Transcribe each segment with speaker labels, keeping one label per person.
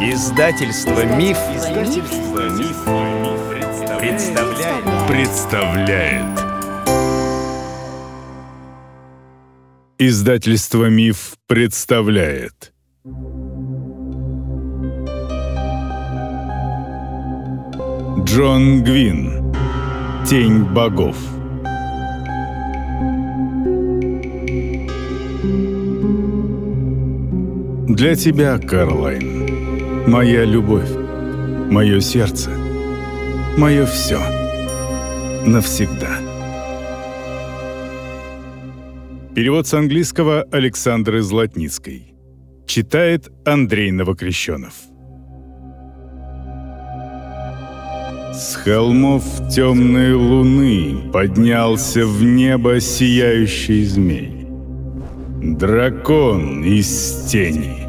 Speaker 1: Издательство Миф, Издательство Миф, представляет. представляет. Издательство Миф представляет. Джон Гвин. Тень богов. Для тебя, Карлайн, моя любовь, мое сердце, мое все. Навсегда. Перевод с английского Александры Златницкой. Читает Андрей Новокрещенов. С холмов темной луны поднялся в небо сияющий змей. Дракон из тени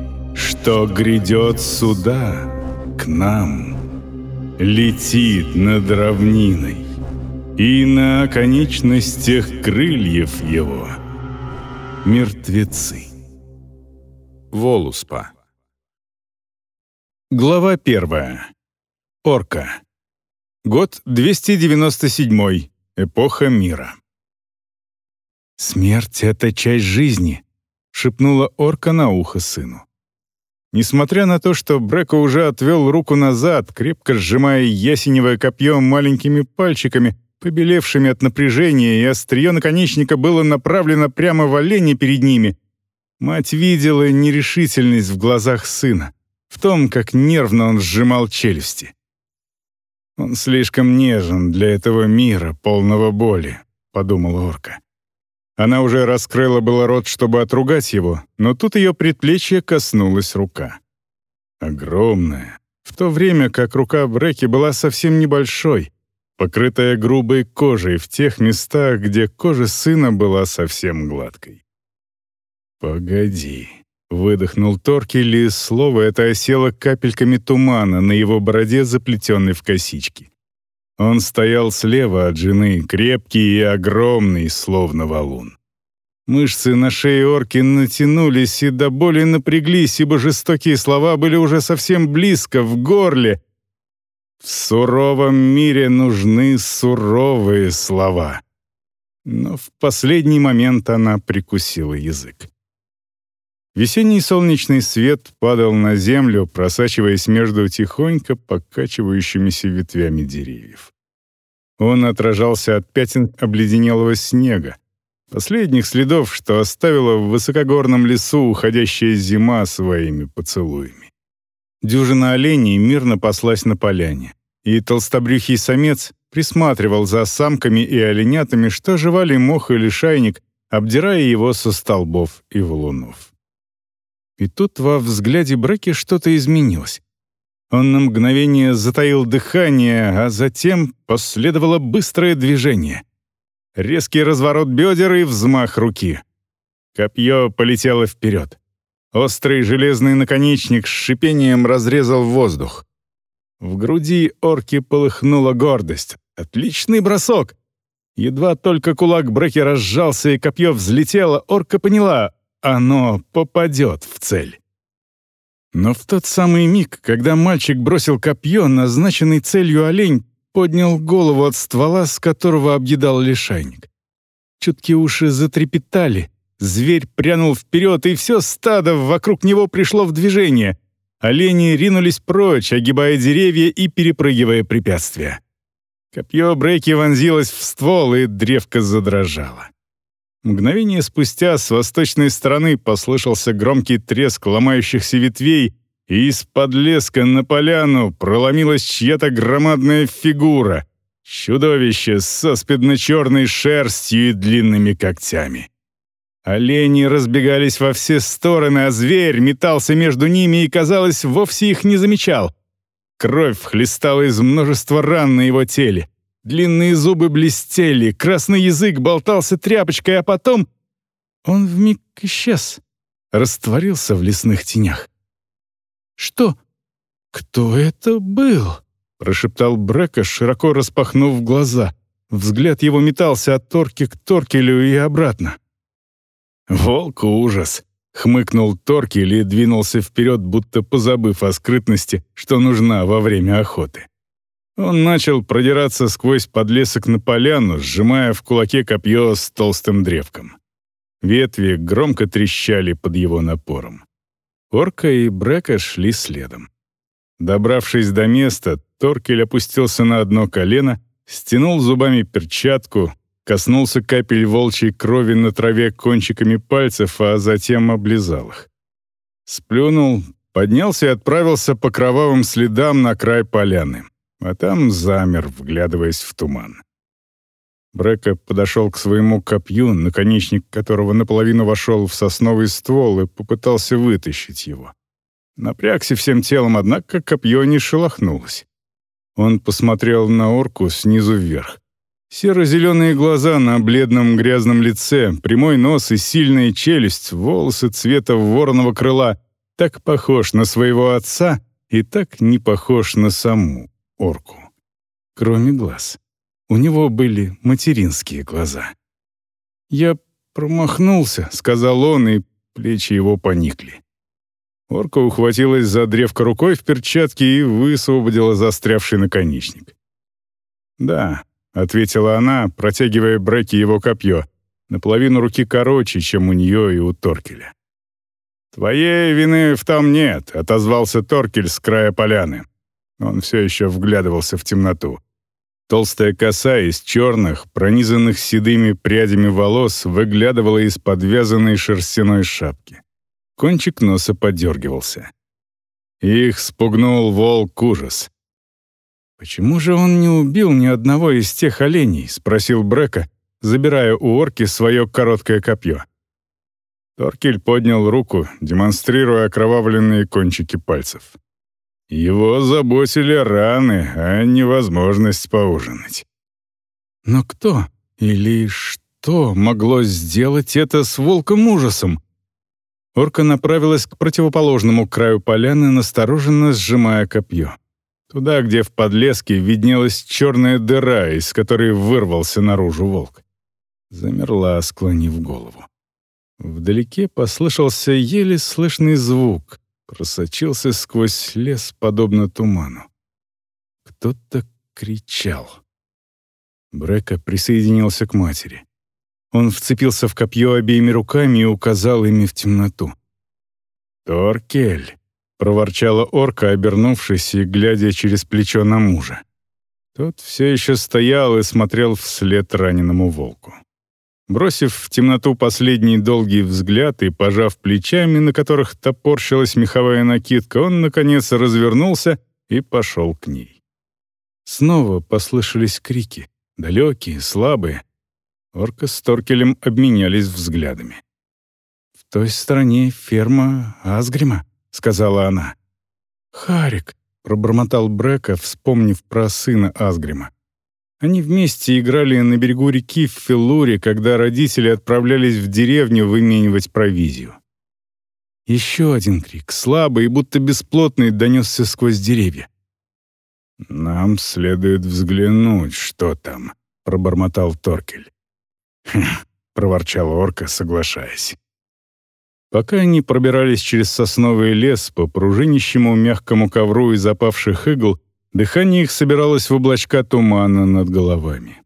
Speaker 1: что грядет сюда, к нам, летит над равниной, и на конечностях крыльев его мертвецы. Волуспа. Глава первая. Орка. Год 297. Эпоха мира. «Смерть — это часть жизни», — шепнула орка на ухо сыну. Несмотря на то, что Бреко уже отвел руку назад, крепко сжимая ясеневое копье маленькими пальчиками, побелевшими от напряжения, и острие наконечника было направлено прямо в оленя перед ними, мать видела нерешительность в глазах сына, в том, как нервно он сжимал челюсти. «Он слишком нежен для этого мира, полного боли», — подумала орка. Она уже раскрыла было рот, чтобы отругать его, но тут ее предплечье коснулась рука. Огромная, в то время как рука Бреки была совсем небольшой, покрытая грубой кожей в тех местах, где кожа сына была совсем гладкой. «Погоди», — выдохнул Торкель, и слово это осело капельками тумана на его бороде, заплетенной в косички. Он стоял слева от жены, крепкий и огромный, словно валун. Мышцы на шее орки натянулись и до боли напряглись, ибо жестокие слова были уже совсем близко, в горле. В суровом мире нужны суровые слова. Но в последний момент она прикусила язык. Весенний солнечный свет падал на землю, просачиваясь между тихонько покачивающимися ветвями деревьев. Он отражался от пятен обледенелого снега, последних следов, что оставила в высокогорном лесу уходящая зима своими поцелуями. Дюжина оленей мирно паслась на поляне, и толстобрюхий самец присматривал за самками и оленятами, что жевали мох или шайник, обдирая его со столбов и валунов. И тут во взгляде Бреки что-то изменилось. Он на мгновение затаил дыхание, а затем последовало быстрое движение. Резкий разворот бедер и взмах руки. Копье полетело вперед. Острый железный наконечник с шипением разрезал воздух. В груди орки полыхнула гордость. Отличный бросок! Едва только кулак Бреки разжался и копье взлетело, орка поняла, оно попадет в цель. Но в тот самый миг, когда мальчик бросил копье, назначенный целью олень поднял голову от ствола, с которого объедал лишайник. Чуткие уши затрепетали, зверь прянул вперед, и все стадо вокруг него пришло в движение. Олени ринулись прочь, огибая деревья и перепрыгивая препятствия. Копье Брейки вонзилось в ствол, и древко задрожало. Мгновение спустя с восточной стороны послышался громкий треск ломающихся ветвей, и из-под леска на поляну проломилась чья-то громадная фигура, чудовище с аспидно-черной шерстью и длинными когтями. Олени разбегались во все стороны, а зверь метался между ними и, казалось, вовсе их не замечал. Кровь хлестала из множества ран на его теле. Длинные зубы блестели, красный язык болтался тряпочкой, а потом он вмиг исчез, растворился в лесных тенях. «Что? Кто это был?» — прошептал Брека, широко распахнув глаза. Взгляд его метался от Торки к Торкелю и обратно. «Волк ужас», — Хмыкнул Торкель и двинулся вперед, будто позабыв о скрытности, что нужна во время охоты. Он начал продираться сквозь подлесок на поляну, сжимая в кулаке копье с толстым древком. Ветви громко трещали под его напором. Орка и Брека шли следом. Добравшись до места, Торкель опустился на одно колено, стянул зубами перчатку, коснулся капель волчьей крови на траве кончиками пальцев, а затем облизал их. Сплюнул, поднялся и отправился по кровавым следам на край поляны, а там замер, вглядываясь в туман. Брека подошел к своему копью, наконечник которого наполовину вошел в сосновый ствол и попытался вытащить его. Напрягся всем телом, однако копье не шелохнулось. Он посмотрел на орку снизу вверх. Серо-зеленые глаза на бледном грязном лице, прямой нос и сильная челюсть, волосы цвета вороного крыла. Так похож на своего отца и так не похож на саму орку. Кроме глаз. У него были материнские глаза. «Я промахнулся», — сказал он, и плечи его поникли. Орка ухватилась за древко рукой в перчатке и высвободила застрявший наконечник. «Да, ответила она, протягивая Бреке его копье, наполовину руки короче, чем у нее и у Торкеля. «Твоей вины в том нет», — отозвался Торкель с края поляны. Он все еще вглядывался в темноту. Толстая коса из черных, пронизанных седыми прядями волос, выглядывала из подвязанной шерстяной шапки. Кончик носа подергивался. Их спугнул волк ужас. «Почему же он не убил ни одного из тех оленей?» — спросил Брека, забирая у орки свое короткое копье. Торкель поднял руку, демонстрируя окровавленные кончики пальцев. Его заботили раны, а не возможность поужинать. Но кто или что могло сделать это с волком ужасом? Орка направилась к противоположному краю поляны, настороженно сжимая копье. Туда, где в подлеске виднелась черная дыра, из которой вырвался наружу волк. Замерла, склонив голову. Вдалеке послышался еле слышный звук, просочился сквозь лес, подобно туману. Кто-то кричал. Брека присоединился к матери. Он вцепился в копье обеими руками и указал ими в темноту. «Торкель!» — проворчала орка, обернувшись и глядя через плечо на мужа. Тот все еще стоял и смотрел вслед раненому волку. Бросив в темноту последний долгий взгляд и пожав плечами, на которых топорщилась меховая накидка, он, наконец, развернулся и пошел к ней. Снова послышались крики, далекие, слабые. Орка с Торкелем обменялись взглядами. «В той стороне ферма Асгрима», — сказала она. «Харик», — пробормотал Брека, вспомнив про сына Асгрима. Они вместе играли на берегу реки в Филуре, когда родители отправлялись в деревню выменивать провизию. Еще один крик, слабый и будто бесплотный, донесся сквозь деревья. «Нам следует взглянуть, что там», — пробормотал Торкель. «Хм», — проворчал орка, соглашаясь. Пока они пробирались через сосновый лес по пружинищему мягкому ковру из запавших игл, Дыхание их собиралось в облачка тумана над головами.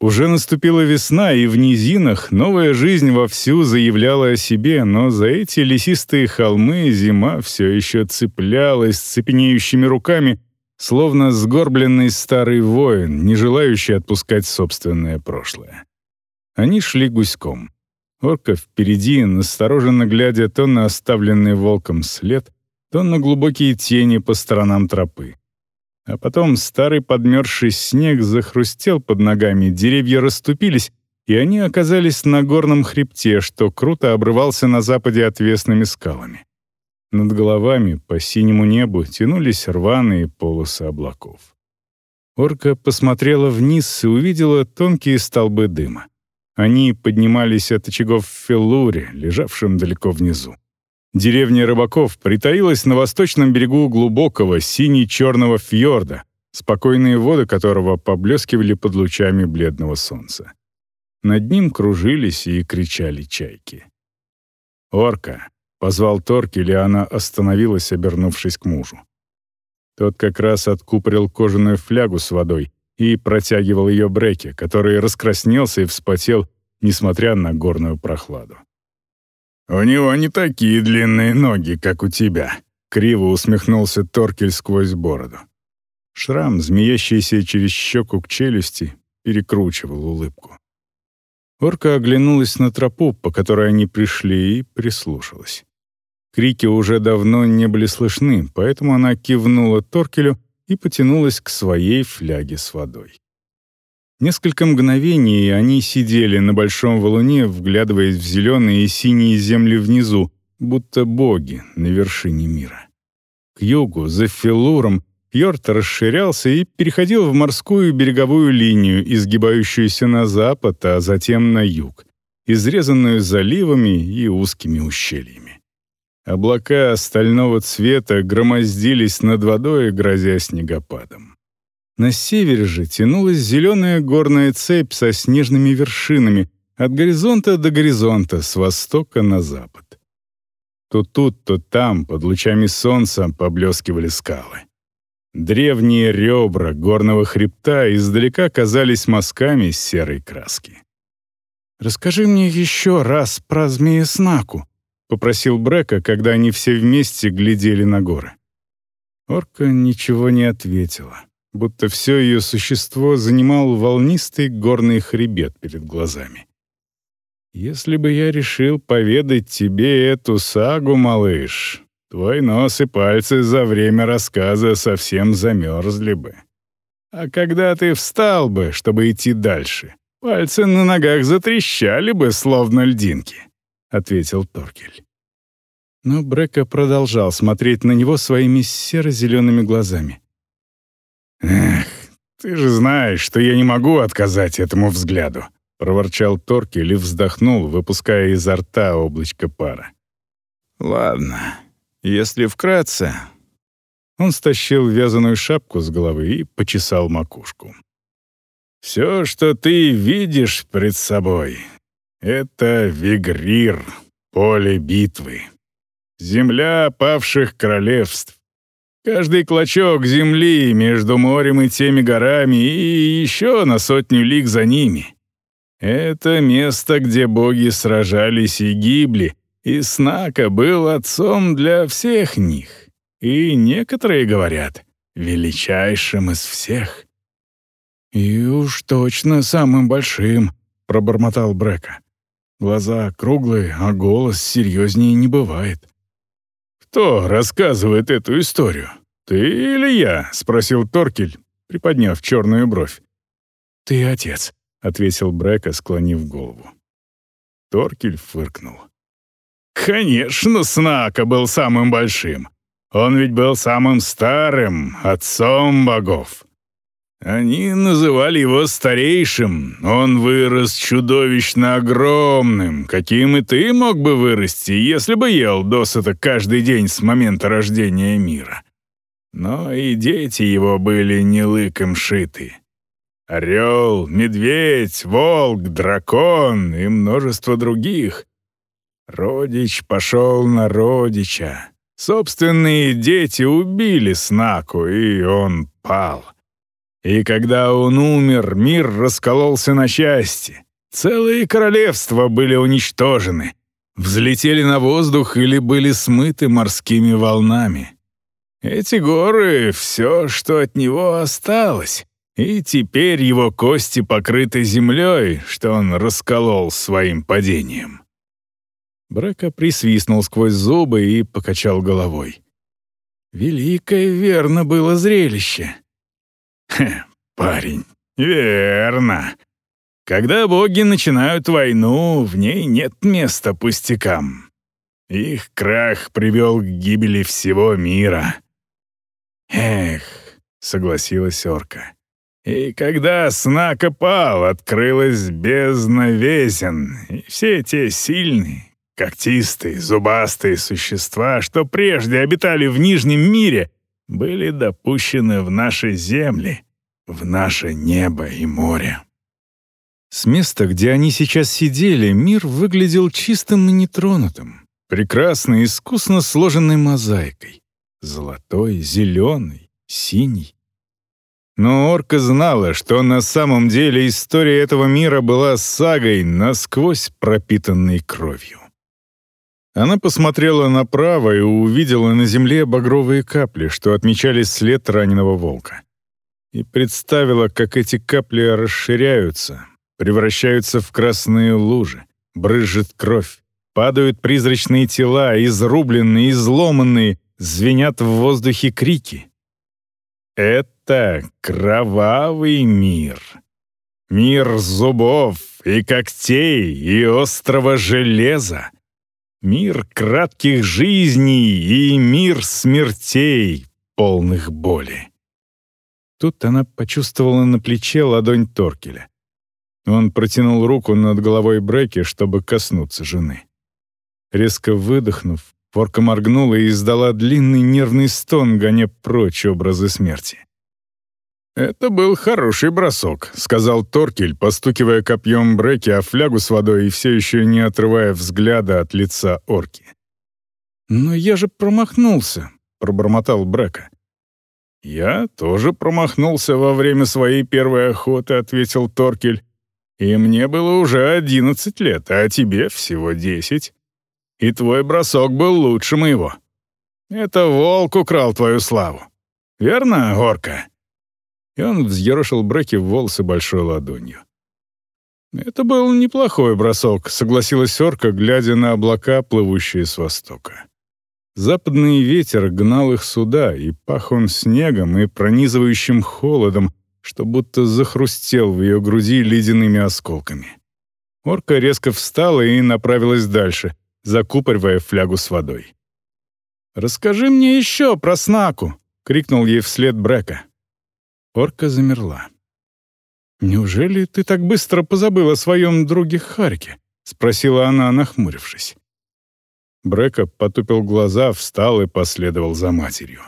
Speaker 1: Уже наступила весна, и в низинах новая жизнь вовсю заявляла о себе, но за эти лесистые холмы зима все еще цеплялась цепенеющими руками, словно сгорбленный старый воин, не желающий отпускать собственное прошлое. Они шли гуськом. Орка впереди, настороженно глядя то на оставленный волком след, то на глубокие тени по сторонам тропы. А потом старый подмерзший снег захрустел под ногами, деревья расступились, и они оказались на горном хребте, что круто обрывался на западе отвесными скалами. Над головами по синему небу тянулись рваные полосы облаков. Орка посмотрела вниз и увидела тонкие столбы дыма. Они поднимались от очагов в Феллуре, лежавшем далеко внизу. Деревня рыбаков притаилась на восточном берегу глубокого сине-черного фьорда, спокойные воды которого поблескивали под лучами бледного солнца. Над ним кружились и кричали чайки. Орка, — позвал Торкель, и она остановилась, обернувшись к мужу. Тот как раз откупорил кожаную флягу с водой и протягивал ее Бреке, который раскраснелся и вспотел, несмотря на горную прохладу. «У него не такие длинные ноги, как у тебя», — криво усмехнулся Торкель сквозь бороду. Шрам, змеящийся через щеку к челюсти, перекручивал улыбку. Орка оглянулась на тропу, по которой они пришли, и прислушалась. Крики уже давно не были слышны, поэтому она кивнула Торкелю и потянулась к своей фляге с водой. Несколько мгновений они сидели на большом валуне, вглядываясь в зеленые и синие земли внизу, будто боги на вершине мира. К югу, за Филуром, Йорт расширялся и переходил в морскую береговую линию, изгибающуюся на запад, а затем на юг, изрезанную заливами и узкими ущельями. Облака стального цвета громоздились над водой, грозя снегопадом. На севере же тянулась зеленая горная цепь со снежными вершинами от горизонта до горизонта, с востока на запад. То тут, то там, под лучами солнца, поблескивали скалы. Древние ребра горного хребта издалека казались мазками серой краски. «Расскажи мне еще раз про змея-снаку», — попросил Брека, когда они все вместе глядели на горы. Орка ничего не ответила, будто все ее существо занимал волнистый горный хребет перед глазами. «Если бы я решил поведать тебе эту сагу, малыш, Твой нос и пальцы за время рассказа совсем замерзли бы. А когда ты встал бы, чтобы идти дальше, пальцы на ногах затрещали бы, словно льдинки», — ответил Торкель. Но Брека продолжал смотреть на него своими серо-зелеными глазами. «Эх, ты же знаешь, что я не могу отказать этому взгляду», — проворчал Торкель и вздохнул, выпуская изо рта облачко пара. «Ладно, если вкратце, он стащил вязаную шапку с головы и почесал макушку. «Все, что ты видишь пред собой, — это Вигрир, поле битвы, земля павших королевств, каждый клочок земли между морем и теми горами и еще на сотню лиг за ними. Это место, где боги сражались и гибли, и Снака был отцом для всех них, и некоторые говорят, величайшим из всех. «И уж точно самым большим», — пробормотал Брека. Глаза круглые, а голос серьезнее не бывает. «Кто рассказывает эту историю? Ты или я?» — спросил Торкель, приподняв черную бровь. «Ты отец», — ответил Брека, склонив голову. Торкель фыркнул. Конечно, Снака был самым большим. Он ведь был самым старым, отцом богов. Они называли его старейшим. Он вырос чудовищно огромным, каким и ты мог бы вырасти, если бы ел досыта каждый день с момента рождения мира. Но и дети его были не лыком шиты. Орел, медведь, волк, дракон и множество других — Родич пошел на родича. Собственные дети убили Снаку, и он пал. И когда он умер, мир раскололся на части. Целые королевства были уничтожены, взлетели на воздух или были смыты морскими волнами. Эти горы — все, что от него осталось, и теперь его кости покрыты землей, что он расколол своим падением. Брака присвистнул сквозь зубы и покачал головой. «Великое, верно, было зрелище». «Хе, парень, верно. Когда боги начинают войну, в ней нет места пустякам. Их крах привел к гибели всего мира». «Эх», — согласилась орка. «И когда Снака пал, открылась бездна весен, и все те сильные, Когтистые, зубастые существа, что прежде обитали в Нижнем мире, были допущены в наши земли, в наше небо и море. С места, где они сейчас сидели, мир выглядел чистым и нетронутым. прекрасной, искусно сложенной мозаикой. Золотой, зеленый, синий. Но орка знала, что на самом деле история этого мира была сагой, насквозь пропитанной кровью. Она посмотрела направо и увидела на земле багровые капли, что отмечали след раненого волка. И представила, как эти капли расширяются, превращаются в красные лужи, брызжет кровь, падают призрачные тела, изрубленные, изломанные, звенят в воздухе крики. Это кровавый мир. Мир зубов и когтей и острого железа. Мир кратких жизней и мир смертей, полных боли. Тут она почувствовала на плече ладонь Торкеля. Он протянул руку над головой Бреки, чтобы коснуться жены. Резко выдохнув, Форка моргнула и издала длинный нервный стон, гоня прочь образы смерти. «Это был хороший бросок», — сказал Торкель, постукивая копьем Бреки о флягу с водой и все еще не отрывая взгляда от лица орки. «Но я же промахнулся», — пробормотал Брека. «Я тоже промахнулся во время своей первой охоты», — ответил Торкель. «И мне было уже одиннадцать лет, а тебе всего десять и твой бросок был лучше моего. Это волк украл твою славу. Верно, Орка?» И он взъерошил Бреки в волосы большой ладонью. «Это был неплохой бросок», — согласилась Орка, глядя на облака, плывущие с востока. Западный ветер гнал их сюда, и пах он снегом и пронизывающим холодом, что будто захрустел в ее груди ледяными осколками. Орка резко встала и направилась дальше, закупоривая флягу с водой. «Расскажи мне еще про Снаку!» — крикнул ей вслед Брека. Орка замерла. «Неужели ты так быстро позабыла о своем друге Харке?» — спросила она, нахмурившись. Брека потупил глаза, встал и последовал за матерью.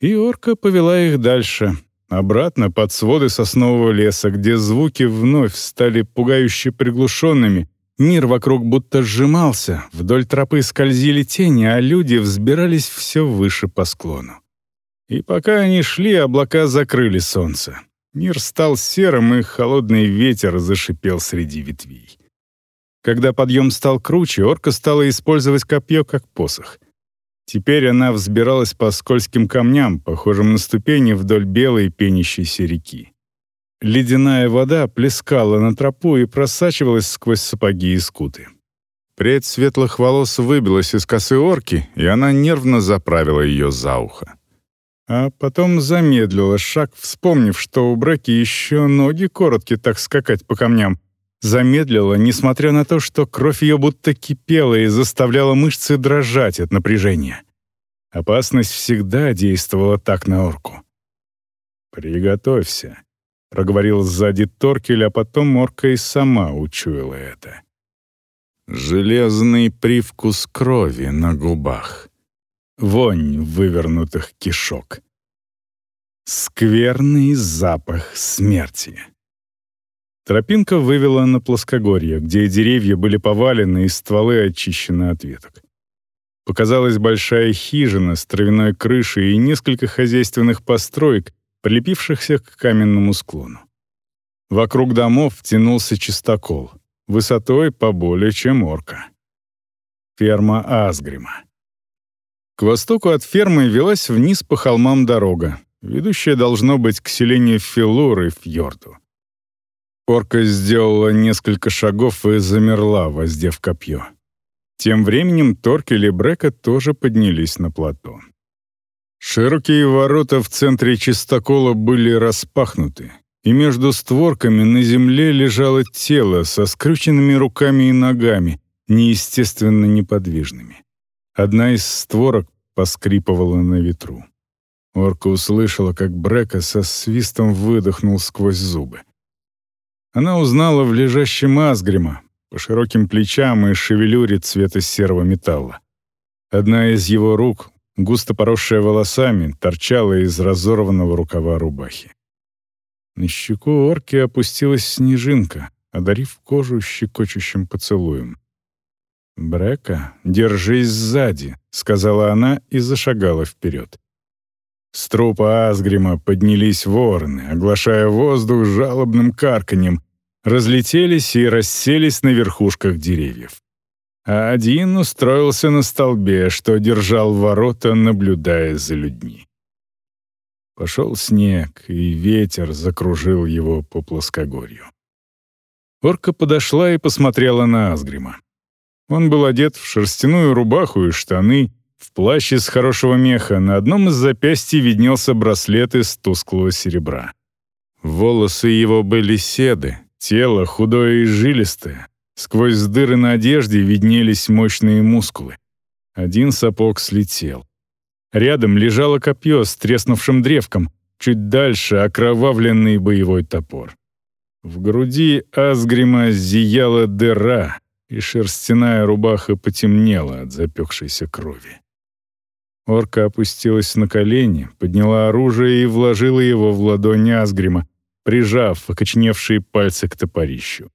Speaker 1: И орка повела их дальше, обратно под своды соснового леса, где звуки вновь стали пугающе приглушенными, Мир вокруг будто сжимался, вдоль тропы скользили тени, а люди взбирались все выше по склону. И пока они шли, облака закрыли солнце. Мир стал серым, и холодный ветер зашипел среди ветвей. Когда подъем стал круче, орка стала использовать копье как посох. Теперь она взбиралась по скользким камням, похожим на ступени вдоль белой пенящейся реки. Ледяная вода плескала на тропу и просачивалась сквозь сапоги и скуты. Прядь светлых волос выбилась из косы орки, и она нервно заправила ее за ухо. А потом замедлила шаг, вспомнив, что у Бреки еще ноги короткие так скакать по камням. Замедлила, несмотря на то, что кровь ее будто кипела и заставляла мышцы дрожать от напряжения. Опасность всегда действовала так на орку. «Приготовься», — проговорил сзади Торкель, а потом Морка и сама учуяла это. Железный привкус крови на губах. Вонь вывернутых кишок. Скверный запах смерти. Тропинка вывела на плоскогорье, где деревья были повалены и стволы очищены от веток. Показалась большая хижина с травяной крышей и несколько хозяйственных построек, прилепившихся к каменному склону. Вокруг домов тянулся чистокол, высотой поболее, чем орка. Ферма Асгрима. К востоку от фермы велась вниз по холмам дорога, ведущая должно быть к селению Филур и Фьорду. Орка сделала несколько шагов и замерла, воздев копье. Тем временем Торкель и Брека тоже поднялись на плато. Широкие ворота в центре чистокола были распахнуты, и между створками на земле лежало тело со скрюченными руками и ногами, неестественно неподвижными. Одна из створок поскрипывала на ветру. Орка услышала, как Брека со свистом выдохнул сквозь зубы. Она узнала в лежащем Асгрима по широким плечам и шевелюре цвета серого металла. Одна из его рук густо поросшая волосами, торчала из разорванного рукава рубахи. На щеку орки опустилась снежинка, одарив кожу щекочущим поцелуем. «Брека, держись сзади», — сказала она и зашагала вперед. С трупа Асгрима поднялись вороны, оглашая воздух жалобным карканьем, разлетелись и расселись на верхушках деревьев. А один устроился на столбе, что держал ворота, наблюдая за людьми. Пошел снег, и ветер закружил его по плоскогорью. Орка подошла и посмотрела на Асгрима. Он был одет в шерстяную рубаху и штаны, в плаще из хорошего меха на одном из запястий виднелся браслет из тусклого серебра. Волосы его были седы, тело худое и жилистое. Сквозь дыры на одежде виднелись мощные мускулы. Один сапог слетел. Рядом лежало копье с треснувшим древком, чуть дальше окровавленный боевой топор. В груди Асгрима зияла дыра, и шерстяная рубаха потемнела от запекшейся крови. Орка опустилась на колени, подняла оружие и вложила его в ладонь Асгрима, прижав окочневшие пальцы к топорищу.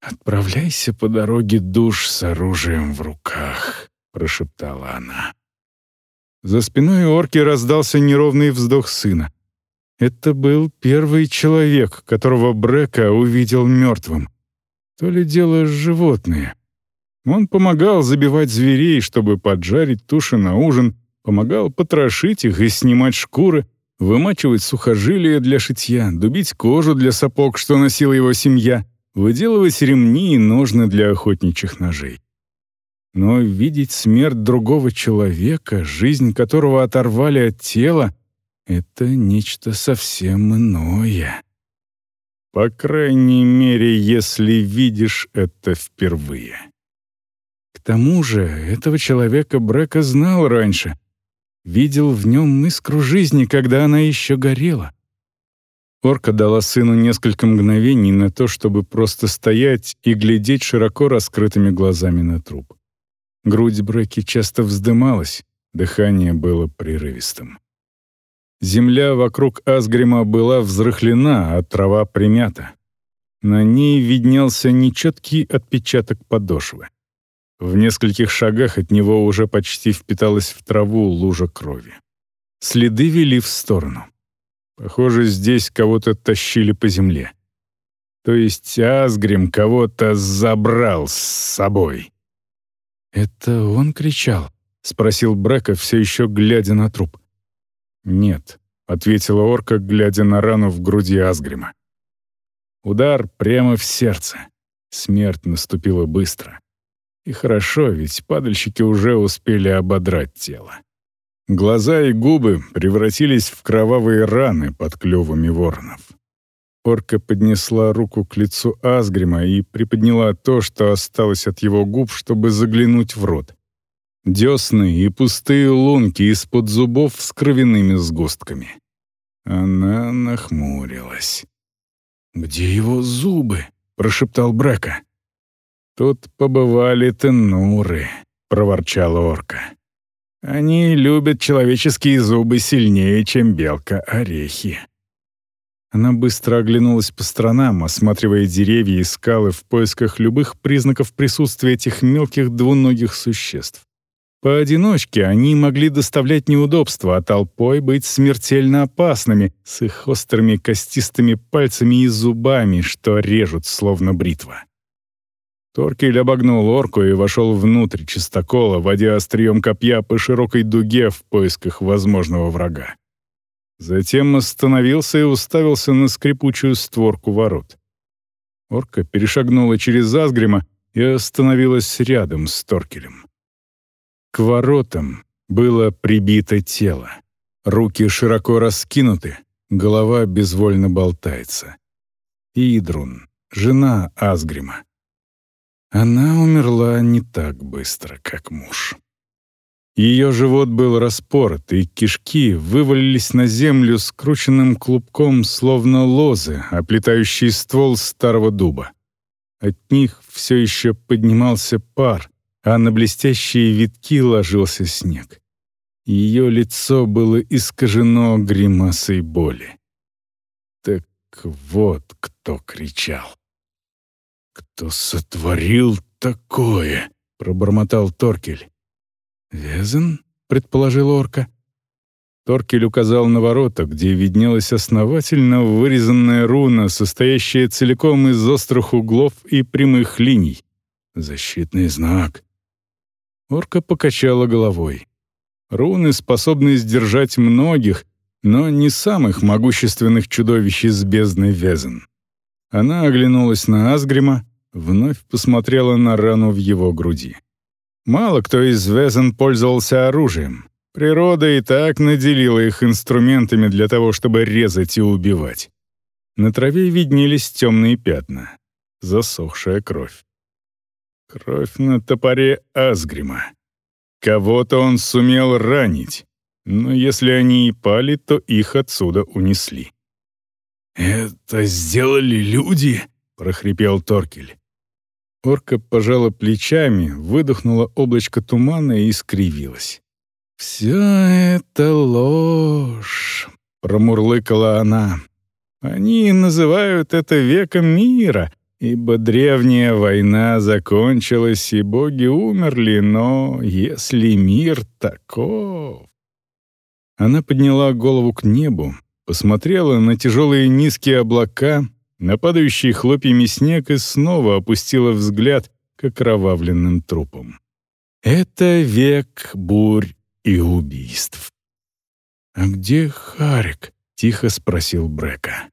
Speaker 1: «Отправляйся по дороге душ с оружием в руках», — прошептала она. За спиной орки раздался неровный вздох сына. Это был первый человек, которого Брека увидел мертвым. То ли дело животные. Он помогал забивать зверей, чтобы поджарить туши на ужин, помогал потрошить их и снимать шкуры, вымачивать сухожилия для шитья, дубить кожу для сапог, что носила его семья, выделывать ремни и ножны для охотничьих ножей. Но видеть смерть другого человека, жизнь которого оторвали от тела, это нечто совсем иное. По крайней мере, если видишь это впервые. К тому же этого человека Брека знал раньше. Видел в нем искру жизни, когда она еще горела. Орка дала сыну несколько мгновений на то, чтобы просто стоять и глядеть широко раскрытыми глазами на труп. Грудь Бреки часто вздымалась, дыхание было прерывистым. Земля вокруг Асгрима была взрыхлена, а трава примята. На ней виднелся нечеткий отпечаток подошвы. В нескольких шагах от него уже почти впиталась в траву лужа крови. Следы вели в сторону. Похоже, здесь кого-то тащили по земле. То есть Асгрим кого-то забрал с собой. «Это он кричал?» — спросил Брека, все еще глядя на труп. «Нет», — ответила орка, глядя на рану в груди Асгрима. Удар прямо в сердце. Смерть наступила быстро. И хорошо, ведь падальщики уже успели ободрать тело. Глаза и губы превратились в кровавые раны под клювами воронов. Орка поднесла руку к лицу Асгрима и приподняла то, что осталось от его губ, чтобы заглянуть в рот. Десны и пустые лунки из-под зубов с кровяными сгустками. Она нахмурилась. «Где его зубы?» — прошептал Брека. «Тут побывали тенуры», — проворчала орка. «Они любят человеческие зубы сильнее, чем белка-орехи». Она быстро оглянулась по сторонам, осматривая деревья и скалы в поисках любых признаков присутствия этих мелких двуногих существ. Поодиночке они могли доставлять неудобства, а толпой быть смертельно опасными, с их острыми костистыми пальцами и зубами, что режут словно бритва. Торкель обогнул орку и вошел внутрь чистокола, водя острием копья по широкой дуге в поисках возможного врага. Затем остановился и уставился на скрипучую створку ворот. Орка перешагнула через Асгрима и остановилась рядом с Торкелем. К воротам было прибито тело. Руки широко раскинуты, голова безвольно болтается. Идрун, жена Асгрима. Она умерла не так быстро, как муж. Ее живот был распорот, и кишки вывалились на землю скрученным клубком, словно лозы, оплетающие ствол старого дуба. От них все еще поднимался пар, а на блестящие витки ложился снег. Ее лицо было искажено гримасой боли. Так вот кто кричал кто сотворил такое?» — пробормотал Торкель. «Везен?» — предположил орка. Торкель указал на ворота, где виднелась основательно вырезанная руна, состоящая целиком из острых углов и прямых линий. Защитный знак. Орка покачала головой. Руны способны сдержать многих, но не самых могущественных чудовищ из бездны Везен. Она оглянулась на Асгрима, вновь посмотрела на рану в его груди. Мало кто из Везен пользовался оружием. Природа и так наделила их инструментами для того, чтобы резать и убивать. На траве виднелись темные пятна. Засохшая кровь. Кровь на топоре Асгрима. Кого-то он сумел ранить, но если они и пали, то их отсюда унесли. «Это сделали люди?» — прохрипел Торкель. Орка пожала плечами, выдохнула облачко тумана и скривилась. «Все это ложь», — промурлыкала она. «Они называют это веком мира, ибо древняя война закончилась, и боги умерли, но если мир таков...» Она подняла голову к небу, посмотрела на тяжелые низкие облака, на падающие хлопьями снег и снова опустила взгляд к окровавленным трупам. «Это век бурь и убийств». «А где Харик?» — тихо спросил Брека.